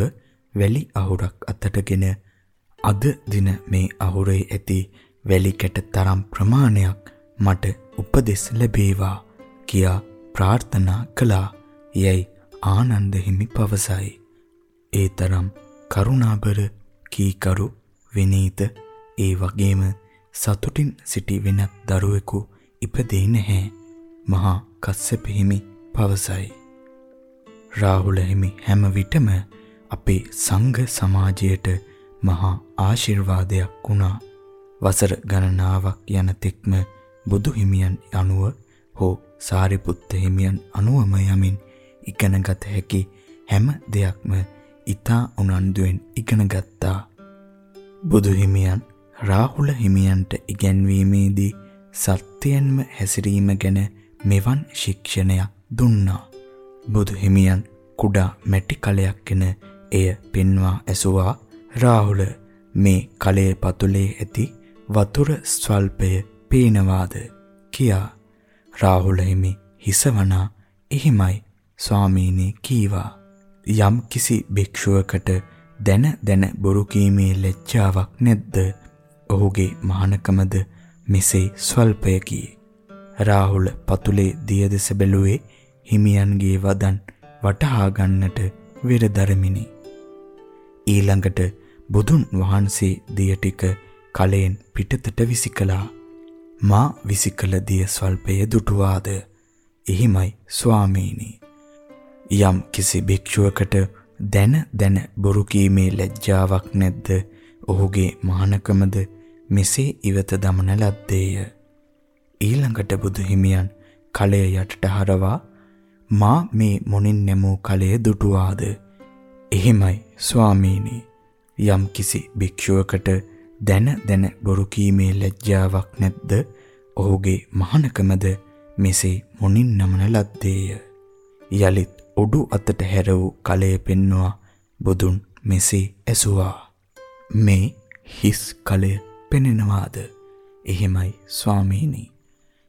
වැලි අහුරක් අතටගෙන අද දින මේ අහුරේ ඇති වැලි කැට තරම් ප්‍රමාණයක් මට උපදෙස් ලැබේවා කියා ප්‍රාර්ථනා කළා යැයි ආනන්ද හිමි පවසයි. ඒ තරම් කරුණාබර කීකරු විනීත ඒ වගේම සතුටින් සිටි වෙනත් දරුවෙකු ඉපදෙන්නේ නැහැ. මහා කස්සප හිමි පවසයි. රාහුල හිමි හැම විටම අපේ සංඝ සමාජයට මහා ආශිර්වාදයක් වුණා. වසර ගණනාවක් යන තෙක්ම බුදු හිමියන් අනුව හෝ සාරිපුත්ත හිමියන් අනුවම යමින් ඉගෙනගත හැකි හැම දෙයක්ම ඊතා උනන්දුවෙන් ඉගෙන ගත්තා. බුදු හිමියන් රාහුල හිමියන්ට ඉගැන්වීමේදී සත්‍යයෙන්ම හැසිරීම ගැන මෙවන් ශික්ෂණයක් දුන්නා. බුදු හිමියන් කුඩා මැටි කලයක්ගෙන එය පෙන්වා ඇසුවා. රාහුල මේ කලයේ පතුලේ ඇති වතුර ස්වල්පය පේනවාද? කියා. රාහුල හිමි හිසවනා එහිමයි ස්වාමීනි කීවා. යම් කිසි භික්ෂුවකට දැන දැන බොරු කීමේ ලැජ්ජාවක් නැද්ද? ඔහුගේ මහානකමද මෙසේ ස්වල්පයකි. රාහුල පතුලේ දිය දෙස බැලුවේ හිමියන්ගේ වදන් වටහා ගන්නට විරදරමිනි ඊළඟට බුදුන් වහන්සේ දිය ටික කලයෙන් පිටතට විසිකලා මා විසිකල දිය ස්වල්පය දුටුවාද? එහිමයි ස්වාමීනි. යම් කිසි භික්ෂුවකට දැන දැන බොරු කීමේ ලැජ්ජාවක් නැද්ද? ඔහුගේ මහානකමද මෙසේ ඉවත දමන ලද්දේය. ඊළඟට බුදු හිමියන් කලය යටට හරවා මා මේ මොනින් නැමූ කලය දුටුවාද එහෙමයි ස්වාමීනි යම් කිසි භික්ෂුවකට දැන දැන බොරු කීමේ ලැජ්ජාවක් නැද්ද? ඔහුගේ මහානකමද මෙසේ මුණින් නමන ලද්දේය. යලිත් උඩු අතට හැර වූ කලය පෙන්වා බුදුන් මෙසේ ඇසුවා. මේ හිස් කලය පෙනෙනවාද? එහෙමයි ස්වාමීනි.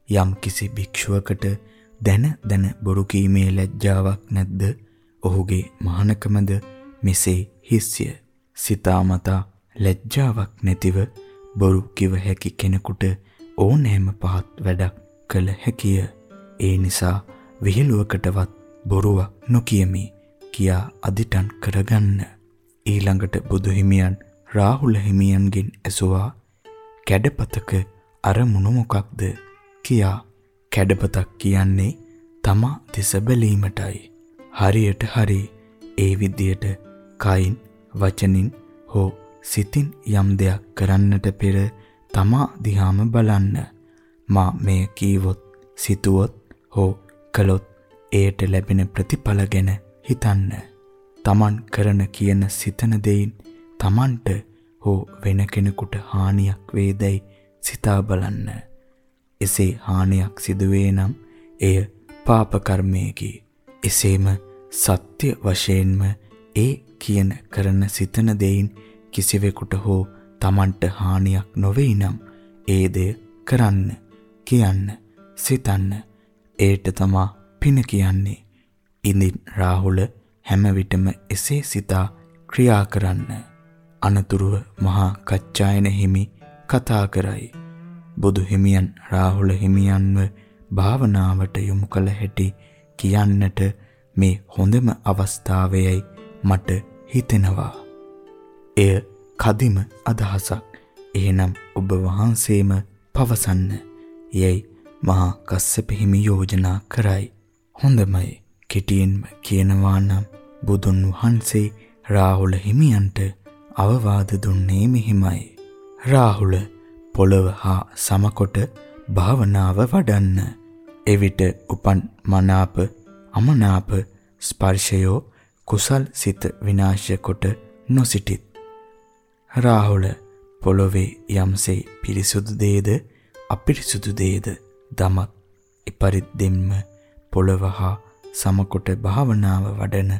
යම් කිසි භික්ෂුවකට දැන දැන බොරු කීමේ ලැජ්ජාවක් නැද්ද? ඔහුගේ මහානකමද මෙසේ හිස්ය. සිතාමතා ලැජ්ජාවක් නැතිව බොරු කිව හැකි කෙනෙකුට ඕනෑම පහත් වැඩක් කළ හැකිය. ඒ නිසා විහිළුවකටවත් බොරුවක් නොකියමි කියා අදිටන් කරගන්න. ඊළඟට බුදු හිමියන් රාහුල හිමියන්ගෙන් ඇසුවා කැඩපතක අරමුණ මොකක්ද කියා කැඩපතක් කියන්නේ තමා දෙස බැලීමටයි. හරියට හරි ඒ විදියට කයින් වචනින් හෝ සිතින් යම් දෙයක් කරන්නට පෙර තමා දිහාම බලන්න. මා මෙය කීවොත්, සිතුවොත් හෝ කළොත් එයට ලැබෙන ප්‍රතිඵල ගැන හිතන්න. Taman කරන කියන සිතන දෙයින් Tamanට හෝ වෙන කෙනෙකුට හානියක් වේදයි සිතා බලන්න. එසේ හානියක් සිදුවේ නම් එය පාප කර්මයකි. එසේම සත්‍ය වශයෙන්ම ඒ කියන කරන සිතන දෙයින් කිසිවෙකුට හෝ Tamanට හානියක් නොවේ නම් ඒ දෙය කරන්න කියන්න සිතන්න. ඒට තමා පින කියන්නේ. ඉඳින් රාහුල හැම විටම එසේ සිතා ක්‍රියා කරන්න. අනතුරුව මහා කච්චායන හිමි කතා කරයි. බුදු හිමියන් රාහුල හිමියන්ව භාවනාවට යොමු කළ හැටි කියන්නට මේ හොඳම අවස්ථාවයයි මට හිතෙනවා. එය කදිම අදහසක්. එහෙනම් ඔබ වහන්සේම පවසන්න. යයි මහා කස්සප හිමි යෝජනා කරයි. හොඳමයි. කෙටියෙන්ම කියනවා නම් බුදුන් වහන්සේ රාහුල හිමියන්ට අවවාද දුන්නේ මෙහිමයි. රාහුල පොළව හා සමකොට භාවනාව වඩන්න. එවිට උපන් මනාප අමනාප ස්පර්ශයෝ කුසල් සිත විනාශ කොට නොසිටිත්. රාහුල පොළොවේ යම්සේ පිරිසුදු දේද අපිරිසුදු දේද දමත් ඉපරිද්දෙන්ම පොළව හා සමකොට භාවනාව වඩන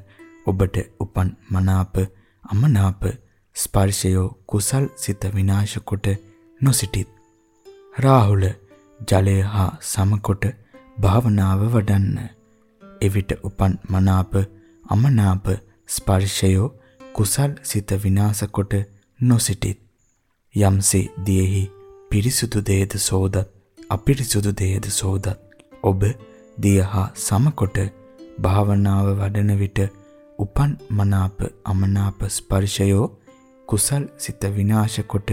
ඔබට උපන් මනාප අමනාප ස්පර්ශයෝ කුසල් සිත විනාශ කොට නොසිටිත්. රාහුල ජලය හා සමකොට භාවනාව වඩන්න. එවිට උපන් මනාප අමනාප ස්පර්ශයෝ කුසල් සිත විනාශ කොට නොසිටිත්. යම්සේ දියෙහි පිරිසුදු දේද සෝදත් අපිරිසුදු දේද සෝදත් ඔබ දියහා සමකොට භාවනාව වඩන විට උපන් මනාප අමනාප ස්පර්ශයෝ කුසල් සිත විනාශ කොට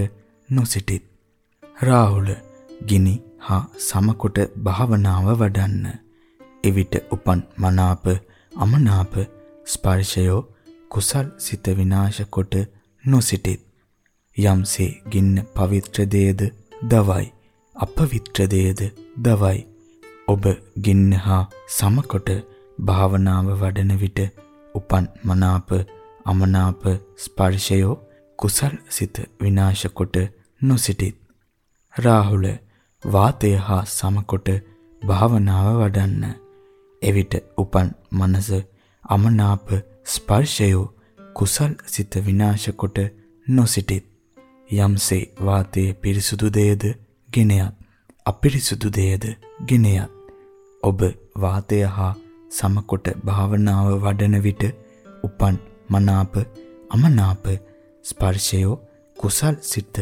නොසිටිත්. රාහුල ගිනි හා සමකොට භාවනාව වඩන්න. එවිට උපන් මනාප අමනාප ස්පර්ශයෝ කුසල් සිත විනාශ කොට නොසිටිත්. යම්සේ ගින්න පවිත්‍ර දේද දවයි අපවිත්‍ර දේද දවයි. ඔබ ගින්න හා සමකොට භාවනාව වඩන විට උපන් මනාප අමනාප ස්පර්ශයෝ කුසල් සිත විනාශ කොට නොසිටිත්. රාහුල වාතය හා සමකොට භාවනාව වඩන්න. එවිට උපන් මනස අමනාප ස්පර්ශයෝ කුසල් සිත විනාශ කොට නොසිටිත්. යම්සේ වාතයේ පිරිසුදු දේද ගෙනයත් අපිරිසුදු දේද ගෙනයත් ඔබ වාතය හා සමකොට භාවනාව වඩන විට උපන් මනාප අමනාප ස්පර්ශයෝ කුසල් සිත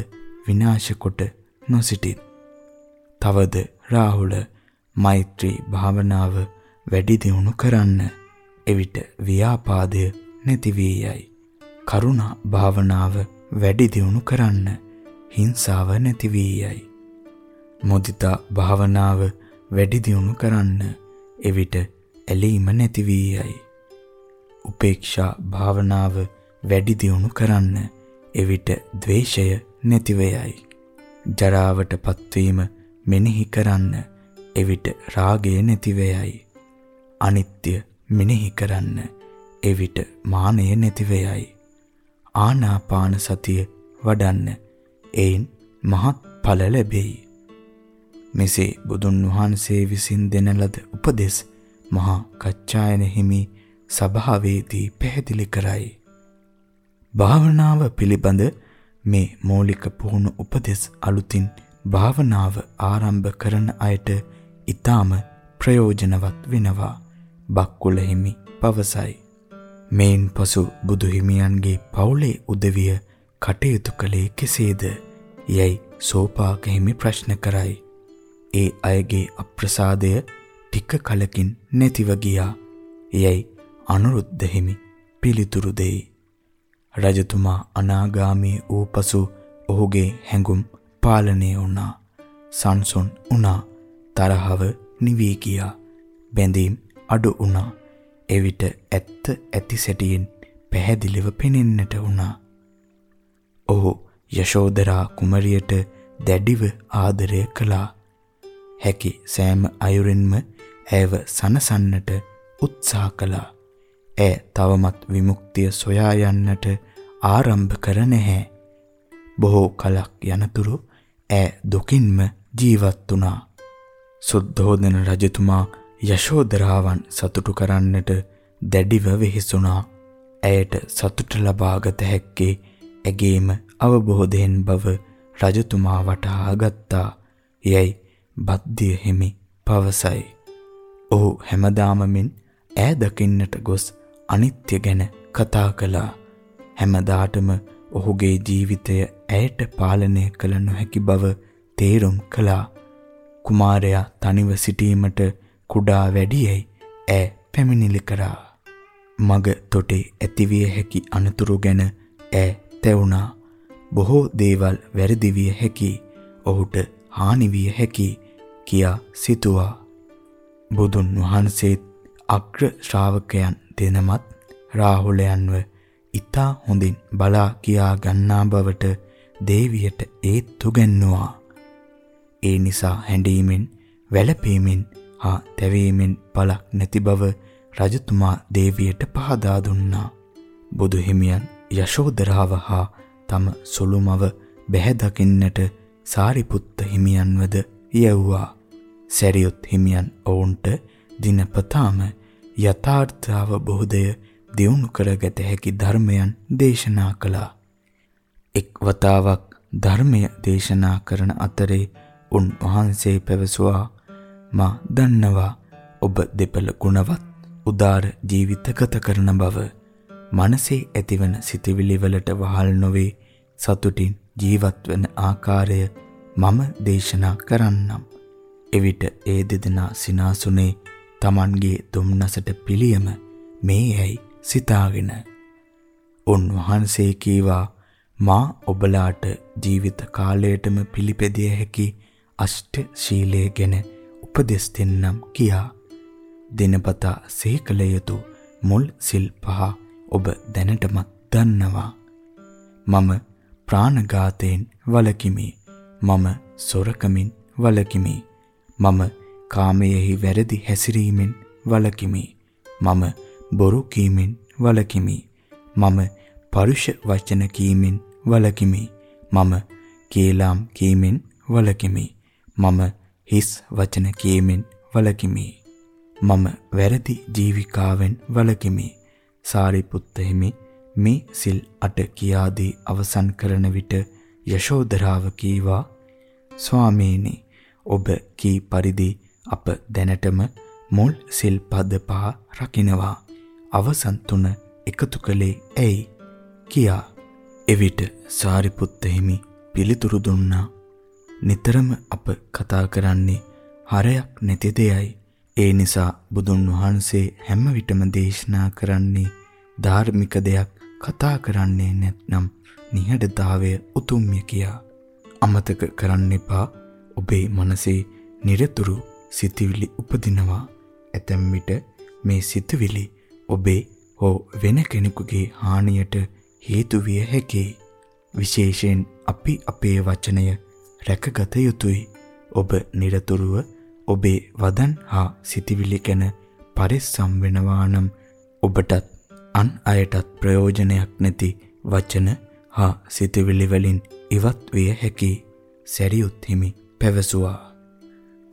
විනාශ කොට නොසිටිත්. තවද රාහුල මෛත්‍රී භාවනාව වැඩි දියුණු කරන්න. එවිට ව්‍යාපාදය නැති වී යයි. කරුණා භාවනාව වැඩි දියුණු කරන්න. හිංසාව නැති වී යයි. මුදිතා භාවනාව වැඩි දියුණු කරන්න. එවිට ඇලීම නැති වී යයි. උපේක්ෂා භාවනාව වැඩි දියුණු කරන්න. එවිට ද්වේෂය නැතිව යයි. ජරාවට පත්වීම මෙනෙහි කරන්න. එවිට රාගය නැතිව යයි. අනිත්‍ය මෙනෙහි කරන්න. එවිට මානය නැතිව යයි. ආනාපාන සතිය වඩන්න. එයින් මහත් ඵල ලැබෙයි. මෙසේ බුදුන් වහන්සේ විසින් දෙන ලද උපදෙස් මහා කච්චායන හිමි සභාවේදී පැහැදිලි කරයි. භාවනාව පිළිබඳ මේ මৌলিক පුහුණු උපදෙස් අලුතින් භාවනාව ආරම්භ කරන අයට ඊටාම ප්‍රයෝජනවත් වෙනවා. බක්කුල හිමි පවසයි. මේන් පසු බුදු හිමියන්ගේ පවුලේ උදවිය කටයුතු කළේ කෙසේද? යයි සෝපාක හිමි ප්‍රශ්න කරයි. ඒ අයගේ අප්‍රසාදය ටික කලකින් නැතිව ගියා. යයි අනුරුද්ධ හිමි පිළිතුරු දෙයි. රජතුමා අනාගාමී වූ පසු ඔහුගේ හැඟුම් පාලනය වුණා. සංසොන් වුණා. තරහව නිවී ගියා. බැඳීම් අඩු වුණා. එවිට ඇත්ත ඇති සැටියෙන් පැහැදිලිව පෙනෙන්නට වුණා. ඔහු යශෝදරා කුමරියට දැඩිව ආදරය කළා. හැකි සෑම අයුරින්ම ඇයව සනසන්නට උත්සාහ කළා. ඇය තවමත් විමුක්තිය සොයා යන්නට ආරම්භ කර නැහැ. බොහෝ කලක් යනතුරු ඈ දුකින්ම ජීවත් වුණා. සුද්ධෝදන රජතුමා යශෝදරාවන් සතුටු කරන්නට දැඩිව වෙහෙසුණා. ඇයට සතුට ලබාගත හැක්කේ ඇගේම අවබෝධයෙන් බව රජතුමා වටහා ගත්තා. යයි බද්දිය හිමි පවසයි. ඔහු හැමදාම මෙන් ඈ දකින්නට ගොස් අනිත්‍ය ගැන කතා කළා. හැමදාටම ඔහුගේ ජීවිතය ඇයට පාලනය කළ නොහැකි බව තේරුම් කළා. කුමාරයා තනිව සිටීමට කුඩා වැඩියයි ඈ පැමිණිලි කරා. මග තොටේ ඇතිවිය හැකි අනතුරු ගැන ඈ තැවුණා. බොහෝ දේවල් වැරදි විය හැකි, ඔහුට හානි විය හැකි කියා සිතුවා. බුදුන් වහන්සේත් අග්‍ර ශ්‍රාවකයන් දෙනමත් රාහුලයන්ව ඊතා හොඳින් බලා කියා ගන්නා බවට දේවියට ඒත්තු ගැන්නුවා. ඒ නිසා හැඬීමෙන් වැළපීමෙන් හා තැවීමෙන් පළක් නැති බව රජතුමා දේවියට පහදා දුන්නා. බුදු හිමියන් යශෝදරාව හා තම සුළුමව බැහැ දකින්නට සාරිපුත්ත හිමියන්වද යැව්වා. සැරියොත් හිමියන් ඔවුන්ට දිනපතාම යථාර්ථ අවබෝධය දියුණු කරගත හැකි ධර්මයන් දේශනා කළා. එක් වතාවක් ධර්මය දේශනා කරන අතරේ උන් වහන්සේ පැවසුවා මා දන්නවා ඔබ දෙපළ ගුණවත් උදාර ජීවිත ගත කරන බව. මනසේ ඇතිවන සිතවිලි වලට වහල් නොවේ සතුටින් ජීවත් වන ආකාරය මම දේශනා කරන්නම්. එවිට ඒ දෙදෙනා සිනාසුනේ Tamanගේ දුම්නසට පිළියම මේ යයි සිතාගෙන උන්වහන්සේ කීවා මා ඔබලාට ජීවිත කාලයටම පිළිපැදිය හැකි අෂ්ට ශීලයේ ගැන උපදෙස් දෙන්නම් කියා. දිනපතා සීකල යුතු මුල් සිල් පහ ඔබ දැනටමත් දන්නවා. මම ප්‍රාණඝාතයෙන් වළකිමි. මම සොරකමින් වළකිමි. මම කාමයෙහි වැරදි හැසිරීමෙන් වළකිමි. මම බොරු කීමෙන් වළකිමි මම පරුෂ වචන කීමෙන් වළකිමි මම කේලාම් කීමෙන් වළකිමි මම හිස් වචන කීමෙන් වළකිමි. මම වැරදි ජීවිකාවෙන් වළකිමි. සාරිපුත්ත හිමි මේ සිල් අට කියාදී අවසන් කරන විට යශෝදරාව කීවා ස්වාමීනි ඔබ කී පරිදි අප දැනටම මුල් සිල් පද පහ රකින්නවා අවසන් තුන එකතු කළේ ඇයි කියා එවිට සාරිපුත්ත හිමි පිළිතුරු දුන්නා නිතරම අප කතා කරන්නේ හරයක් නැති දෙයයි. ඒ නිසා බුදුන් වහන්සේ හැම විටම දේශනා කරන්නේ ධාර්මික දෙයක් කතා කරන්නේ නැත්නම් නිහඬතාවය උතුම්ය කියා. අමතක කරන්න එපා ඔබේ මනසේ නිරතුරු සිතවිලි උපදිනවා. ඇතැම් විට මේ සිතවිලි ඔබේ හෝ වෙන කෙනෙකුගේ හානියට හේතු විය හැකියි. විශේෂයෙන් අපි අපේ වචනය රැකගත යුතුයි. ඔබ নিরතුරුව ඔබේ වදන් හා සිටිවිලි ගැන පරිස්සම් වෙනවා නම් ඔබටත් අන් අයටත් ප්‍රයෝජනයක් නැති වචන හා සිටිවිලි වලින් ඉවත් විය හැකි සැරියුත් හිමි පැවසුවා.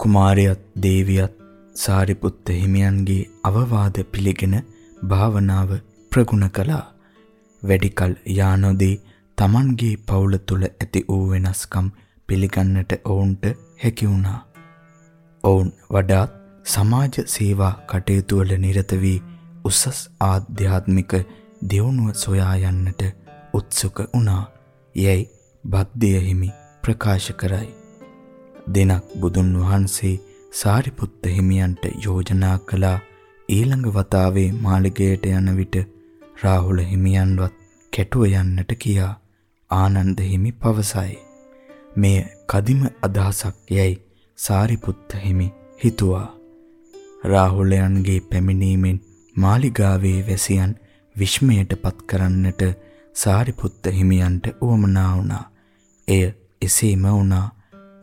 කුමාරයත් දේවියත් සාරිපුත්ත හිමියන්ගේ අවවාද පිළිගෙන භාවනාව ප්‍රගුණ කළා. වැඩිකල් යානොදී Tamanගේ පවුල තුල ඇති වූ වෙනස්කම් පිළිගන්නට ඔවුන්ට හැකි වුණා. ඔවුන් වඩාත් සමාජ සේවා කටයුතු වල නිරත වී උසස් ආධ්‍යාත්මික දියුණුව සොයා යන්නට උත්සුක වුණා. යැයි බද්දේ හිමි ප්‍රකාශ කරයි. දෙනක් බුදුන් වහන්සේ සාරිපුත්ත හිමියන්ට යෝජනා කළා ඊළඟ වතාවේ මාළිගයට යන විට රාහුල හිමියන්වත් කැටුව යන්නට කියා ආනන්ද හිමි පවසයි. මෙය කදිම අදහසක් යැයි සාරිපුත්ත හිමි හිතුවා. රාහුලයන්ගේ පැමිණීමෙන් මාලිගාවේ වැසියන් විශ්මයට පත් කරන්නට සාරිපුත්ත හිමියන්ට උවමනා වුණා. එය එසේම වුණා.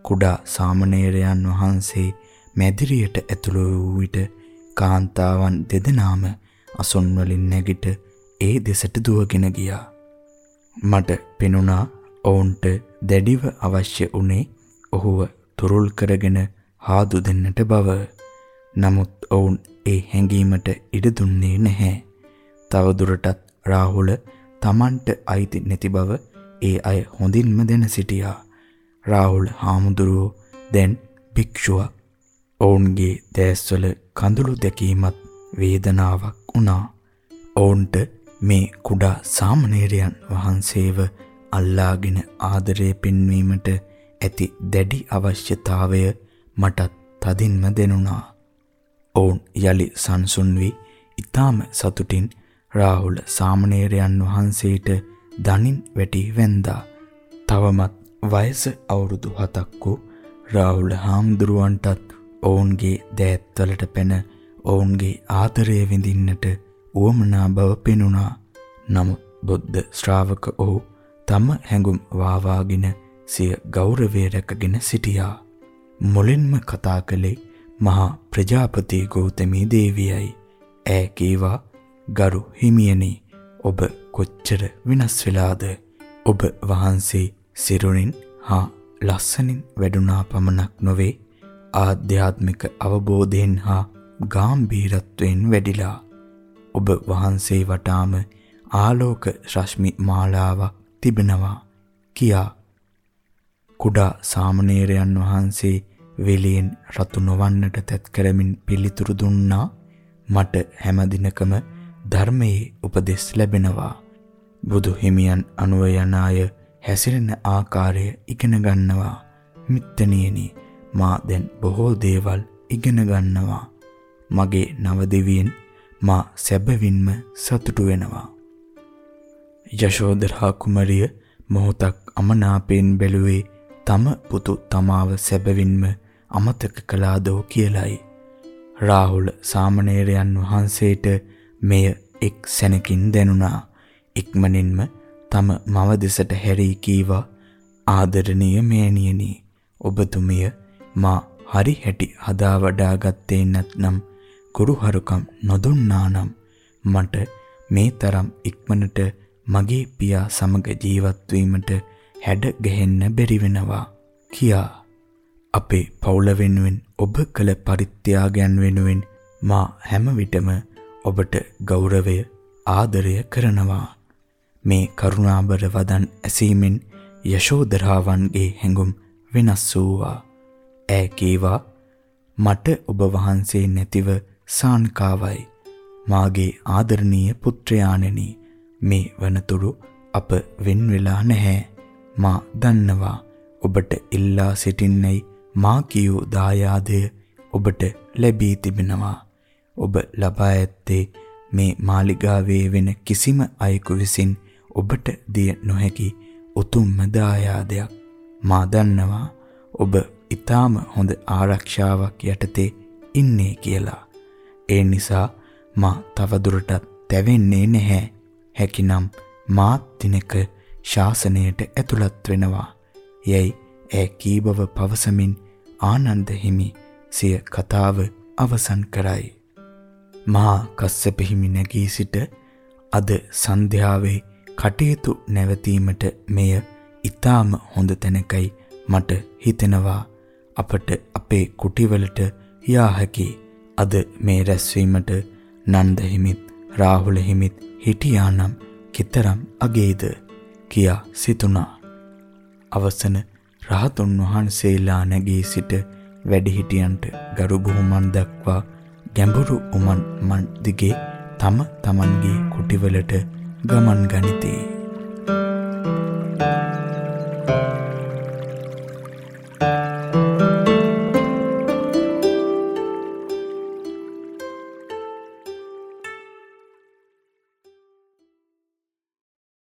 කුඩා සාමණේරයන් වහන්සේ මැදිරියට ඇතුළු වූ විට කාන්තාවන් දෙදෙනාම අසොන් වලින් නැගිට ඒ දෙසට දුවගෙන ගියා. මට පෙනුණා ඔවුන්ට දැඩිව අවශ්‍ය වුණේ ඔහුව තුරුල් කරගෙන හාදු දෙන්නට බව. නමුත් ඔවුන් ඒ හැඟීමට ඉඩ දුන්නේ නැහැ. තවදුරටත් රාහුල Tamanට අයිති නැති බව ඒ අය හොඳින්ම දැන සිටියා. රාහුල් හාමුදුරුවෝ දැන් භික්ෂුවක්. ඔවුන්ගේ දැස්වල කඳුළු දැකීමත් වේදනාවක් වුණා. ඔවුන්ට මේ කුඩා සාමණේරයන් වහන්සේව අල්ලාගෙන ආදරය පෙන්වීමට ඇති දැඩි අවශ්‍යතාවය මටත් තදින්ම දෙනුණා. ඔවුන් යලි සංසුන් වී ඊටාම සතුටින් රාහුල සාමණේරයන් වහන්සේට දනින් වැටි වැන්දා. තවමත් වයස අවුරුදු 7ක් වූ රාහුල හාමුදුරුවන්ටත් ඔවුන්ගේ දෑත්වලට පැන ඔවුන්ගේ ආදරය විඳින්නට උවමනා බව පෙනුණා. නමුත් බුද්ධ ශ්‍රාවක ඔහු තම හැඟුම් වාවාගෙන සිය ගෞරවය රැකගෙන සිටියා. මුලින්ම කතා කළේ මහා ප්‍රජාපති ගෞතමී දේවියයි. ඈ කීවා ගරු හිමියනි ඔබ කොච්චර විනාශ වෙලාද? ඔබ වහන්සේ සිරුරින් හා ලස්සනින් වැඩුණා පමණක් නොවේ ආධ්‍යාත්මික අවබෝධයෙන් හා ගාම්භීරත්වයෙන් වැඩිලා. ඔබ වහන්සේ වටාම ආලෝක රශ්මි මාලාවක් තිබෙනවා කියා. කුඩා සාමණේරයන් වහන්සේ වෙලෙන් රතු නොවන්නට තැත් කරමින් පිළිතුරු දුන්නා මට හැම දිනකම ධර්මයේ උපදෙස් ලැබෙනවා. බුදු හිමියන් අනුව යන අය හැසිරෙන ආකාරය ඉගෙන ගන්නවා. මිත්තණියනි මා දැන් බොහෝ දේවල් ඉගෙන ගන්නවා මගේ නවදෙවියන් මා සැබවින්ම සතුටු වෙනවා යශෝදරා කුමරිය මොහොතක් අමනාපයෙන් බැලුවේ තම පුතු තමාව සැබවින්ම අමතක කළාදෝ කියලයි. රාහුල සාමණේරයන් වහන්සේට මෙය එක් සැනකින් දැනුණා. ඉක්මනින්ම තම මව දෙසට හැරී කීවා ආදරණීය මෑණියනි ඔබතුමිය මා හරි හැටි හදා වඩා ගත්තේ නැත්නම් ගුරුහරුකම් නොදුන්නා නම් මට මේ තරම් ඉක්මනට මගේ පියා සමග ජීවත් වීමට හැඩ ගැහෙන්න බැරි වෙනවා කියා. අපේ පවුල වෙනුවෙන් ඔබ කළ පරිත්‍යාගයන් වෙනුවෙන් මා හැම විටම ඔබට ගෞරවය ආදරය කරනවා. මේ කරුණාබර වදන් ඇසීමෙන් යශෝදරාවන්ගේ හැඟුම් වෙනස් වූවා. ඈ කීවා මට ඔබ වහන්සේ නැතිව සාන්කාවයි. මාගේ ආදරණීය පුත්‍රයාණෙනි. මේ වනතුරු අප වෙන් වෙලා නැහැ. මා දන්නවා ඔබට ඉල්ලා සිටින්නයි මා කියූ දායාදය ඔබට ලැබී තිබෙනවා. ඔබ ලබා ඇත්තේ මේ මාලිගාවේ වෙන කිසිම අයෙකු විසින් ඔබට දිය නොහැකි උතුම්ම දායාදයක්. මා දන්නවා ඔබ ඊටාම හොඳ ආරක්ෂාවක් යටතේ ඉන්නේ කියලා ඒ නිසා මා තවදුරටත් තැවෙන්නේ නැහැ හැකිනම් මාත් දිනක ශාසනයට ඇතුළත් වෙනවා. යැයි ඈ කීබව පවසමින් ආනන්ද හිමි සිය කතාව අවසන් කරයි. මහා කස්සප හිමි නැගී සිට අද සන්ධ්‍යාවේ කටයුතු නැවතීමට මෙය ඊටාම හොඳ තැනකයි මට හිතෙනවා අපට අපේ කුටිවලට යා හැකි. අද මේ රැස්වීමට නන්ද හිමිත් රාහුල හිමිත් හිටියානම් කිතරම් අගේද? කියා සිතුණා. අවසන රහතුන් වහන්සේලා නැගී සිට වැඩිහිටියන්ට ගරු බුහුමන් දක්වා ගැඹුරු උමන් මන් දිගේ තම තමන්ගේ කුටිවලට ගමන් ගනිතේ.